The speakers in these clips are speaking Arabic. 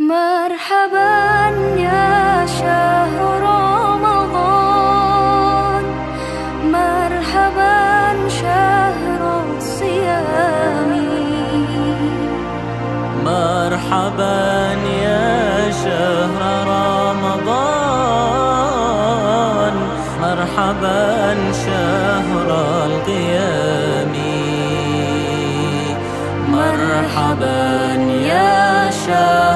مرحبا يا شهر رمضان. مرحبا شهر الصيام. مرحبا يا شهر رمضان. مرحبا شهر القيام. مرحبا يا شهر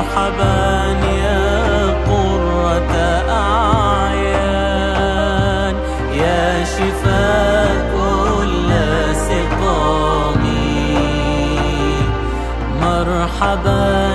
مرحبا يا قرة أعين. يا شفاء كل سقامي. مرحبا